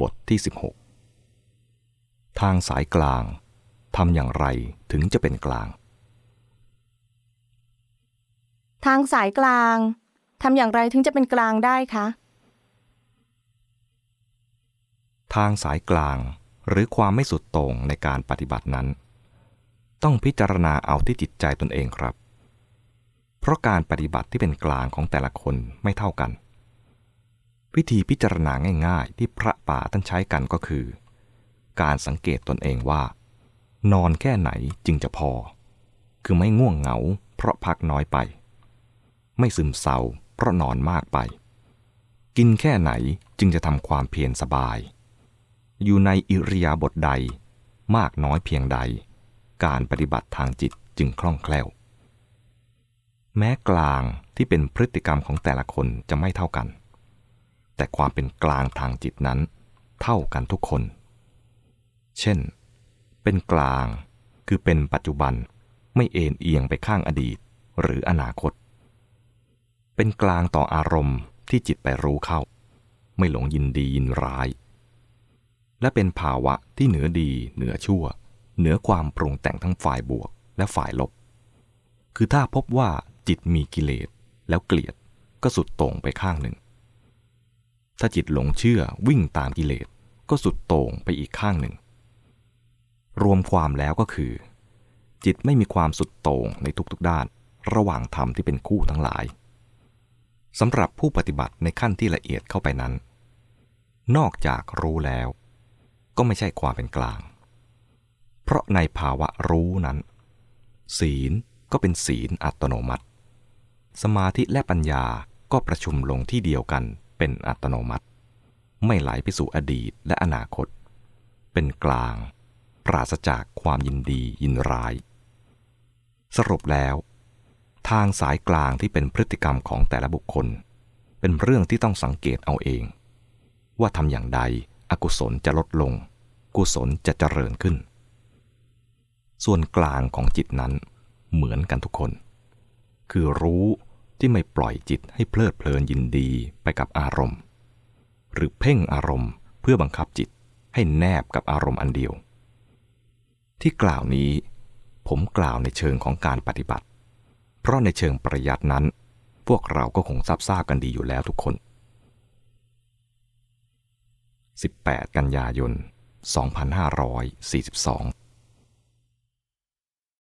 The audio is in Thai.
บทที่ 16 ทางสายกลางทำอย่างไรถึงจะเป็นกลาง ทางสายกลางทำอย่างไรถึงจะเป็นกลางได้คะ ทางสายกลางหรือความไม่สุดโต่งในการปฏิบัตินั้น ต้องพิจารณาเอาที่จิตใจตนเองครับ เพราะการปฏิบัติที่เป็นกลางของแต่ละคนไม่เท่ากัน วิธีพิจารณาง่าย ๆ ที่พระป่าท่านใช้กันก็คือ การสังเกตตนเองว่า นอนแค่ไหนจึงจะพอ คือไม่ง่วงเหงา เพราะพักน้อยไป ไม่ซึมเศร้าเพราะนอนมากไป กินแค่ไหนจึงจะทำความเพียรสบาย อยู่ในอิริยาบถใด มากน้อยเพียงใด การปฏิบัติทางจิตจึงคล่องแคล่ว แม้กลางที่เป็นพฤติกรรมของแต่ละคนจะไม่เท่ากัน แต่ความเป็นกลางทางจิตนั้น เท่ากันทุกคน เช่น เป็นกลาง คือเป็นปัจจุบันไม่เอ็นเอียงไปข้างอดีตหรืออนาคต เป็นกลางต่ออารมณ์ที่จิตไปรู้เข้า ไม่หลงยินดียินร้าย และเป็นภาวะที่เหนือดีเหนือชั่ว เหนือความปรุงแต่งทั้งฝ่ายบวกและฝ่ายลบ คือถ้าพบว่าจิตมีกิเลสแล้วเกลียดก็สุดต่งไปข้างหนึ่ง ถ้าจิตหลงเชื่อวิ่งตามกิเลสก็สุดโต่งไปอีกข้างหนึ่ง รวมความแล้วก็คือ จิตไม่มีความสุดโต่งในทุกๆด้าน ระหว่างธรรมที่เป็นคู่ทั้งหลายสำหรับผู้ปฏิบัติในขั้นที่ละเอียดเข้าไปนั้น นอกจากรู้แล้ว ก็ไม่ใช่ความเป็นกลาง เพราะในภาวะรู้นั้น ศีลก็เป็นศีลอัตโนมัติ สมาธิและปัญญาก็ประชุมลงที่เดียวกัน เป็นอัตโนมัติ ไม่ไหลไปสู่อดีตและอนาคต เป็นกลาง ปราศจากความยินดียินร้าย สรุปแล้ว ทางสายกลางที่เป็นพฤติกรรมของแต่ละบุคคล เป็นเรื่องที่ต้องสังเกตเอาเอง ว่าทำอย่างใดอกุศลจะลดลง กุศลจะเจริญขึ้น ส่วนกลางของจิตนั้นเหมือนกันทุกคน คือรู้ ที่ไม่ปล่อยจิตให้เพลิดเพลินยินดีไปกับอารมณ์ หรือเพ่งอารมณ์เพื่อบังคับจิตให้แนบกับอารมณ์อันเดียว ที่กล่าวนี้ ผมกล่าวในเชิงของการปฏิบัติ เพราะในเชิงประยัดนั้น พวกเราก็คงทราบทราบกันดีอยู่แล้วทุกคน 18 กันยายน 2542